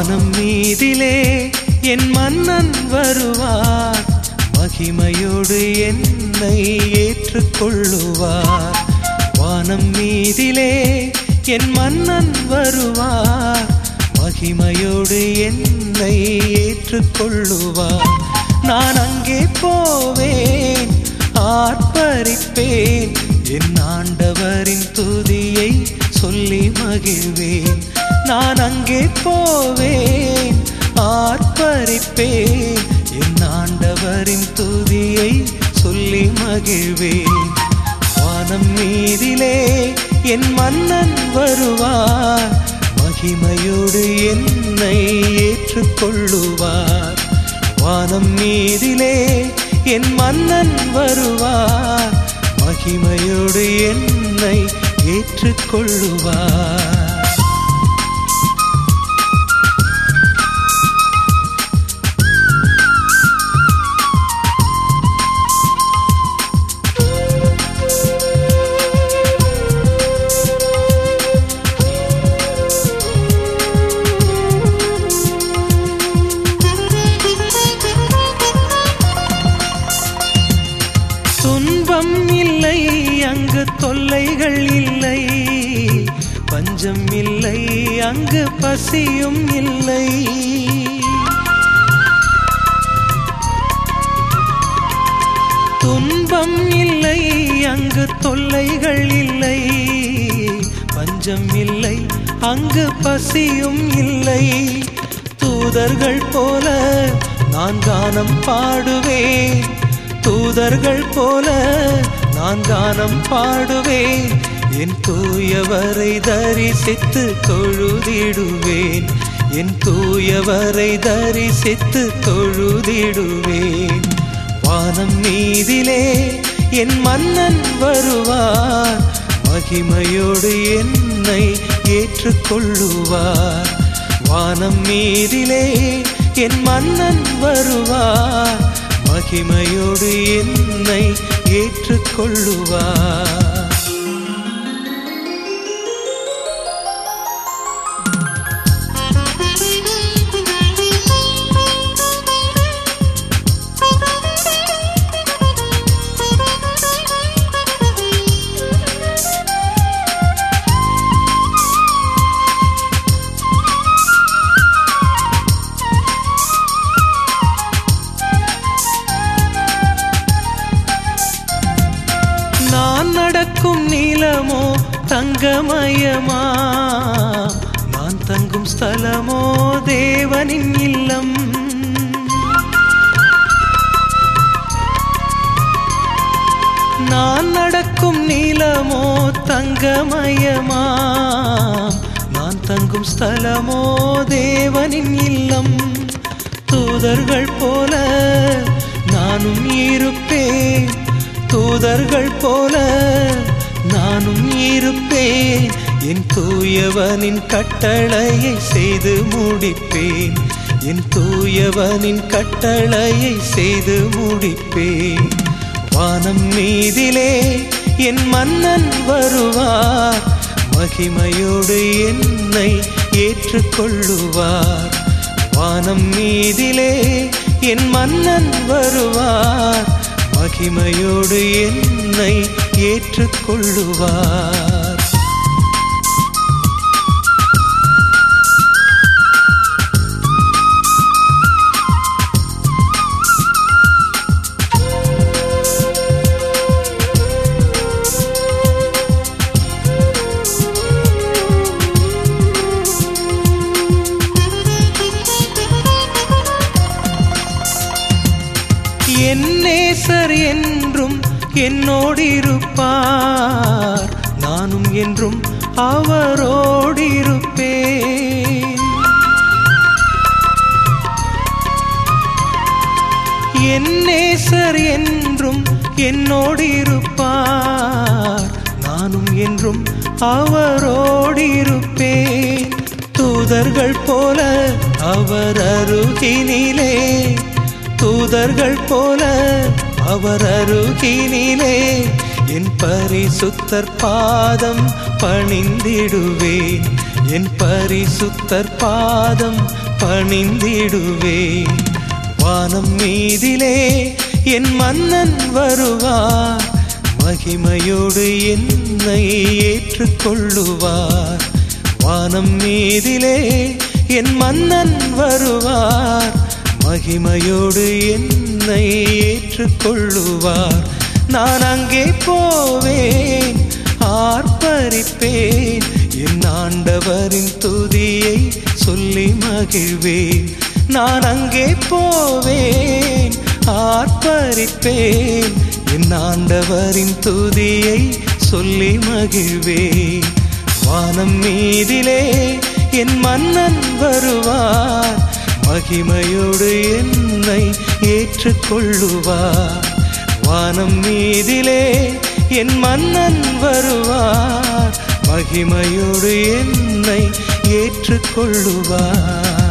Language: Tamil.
வானம் மீதிலே என் மன்னன் வருவார். மகிமையோடு என்னை ஏற்றுக்கொள்ளுவார். வானம் மீதிலே என் மன்னன் வருவார். மகிமையோடு என்னை ஏற்றுக்கொள்ளுவார். நான் அங்கே போவேன் ஆர்ப்பரிப்பேன். என் ஆண்டவரின் துதியை சொல்லி மகிழ்வேன். நான் அங்கே போவேன் ஆர்ப்பரிப்பேன். என் ஆண்டவரின் துதியை சொல்லி மகிழ்வேன். வானம் மீதிலே என் மன்னன் வருவார். மகிமையோடு என்னை ஏற்றுக்கொள்ளுவார். வானம் மீதிலே என் மன்னன் வருவார். மகிமையோடு என்னை ஏற்றுக்கொள்ளுவார். துன்பம் இல்லை அங்கு தொல்லைகள் இல்லை. பஞ்சம் இல்லை அங்கு பசியும் இல்லை. துன்பம் இல்லை அங்கு தொல்லைகள் இல்லை. பஞ்சம் இல்லை அங்கு பசியும் இல்லை. தூதர்கள் போல நான் கானம் பாடுவேன். தூதர்கள் போல நான் கானம் பாடுவேன். என் தூயவரை தரிசித்து தொழுதிடுவேன். என் தூயவரை தரிசித்து தொழுதிடுவேன். வானம் மீதிலே என் மன்னன் வருவார். மகிமையோடு என்னை ஏற்றுக்கொள்ளுவார். வானம் மீதிலே என் மன்னன் வருவார். மகிமையோடு என்னை ஏற்றுக்கொள்ளுவார். தங்கமயமா. நான் தங்கும் ஸ்தலமோ தேவனின் இல்லம். நான் நடக்கும் நீளமோ தங்கமயமா. நான் தங்கும் ஸ்தலமோ தேவனின் இல்லம். தூதர்கள் போல நானும் இருப்பேன். தூதர்கள் போல நானும் இருப்பேன். என் தூயவனின் கட்டளையை செய்து முடிப்பேன். என் தூயவனின் கட்டளையை செய்து முடிப்பேன். வானம் மீதிலே என் மன்னன் வருவார். மகிமையோடு என்னை ஏற்றுக்கொள்ளுவார். வானம் மீதிலே என் மன்னன் வருவார். மகிமையோடு என்னை ஏற்றுக்கொள்ளுவார். என் நேசர் என்றும் என்னோடிருப்பார். நானும் என்றும் அவரோடிருப்பேன். என் நேசர் என்றும் என்னோடிருப்பார். நானும் என்றும் அவரோடிருப்பேன். தூதர்கள் போல அவர் அருகினிலே தூதர்கள் போல அவர் அருகினிலே என் பரிசுத்தர் பாதம் பணிந்திடுவேன். என் பரிசுத்தர் பாதம் பணிந்திடுவேன். வானம் மீதிலே என் மன்னன் வருவார். மகிமையோடு என்னை ஏற்றுக்கொள்ளுவார். வானம் மீதிலே என் மன்னன் வருவார். மகிமையோடு என்னை ஏற்றுக்கொள்ளுவார். நான் அங்கே போவேன் ஆர்ப்பரிப்பேன். என் ஆண்டவரின் துதியை சொல்லி மகிழ்வேன். நான் அங்கே போவேன் ஆர்ப்பரிப்பேன். என் ஆண்டவரின் துதியை சொல்லி மகிழ்வேன். வானம் மீதிலே என் மன்னன் வருவார். மகிமையோடு என்னை ஏற்றுக்கொள்ளுவார். வானம் மீதிலே என் மன்னன் வருவார். மகிமையோடு என்னை ஏற்றுக்கொள்ளுவார்.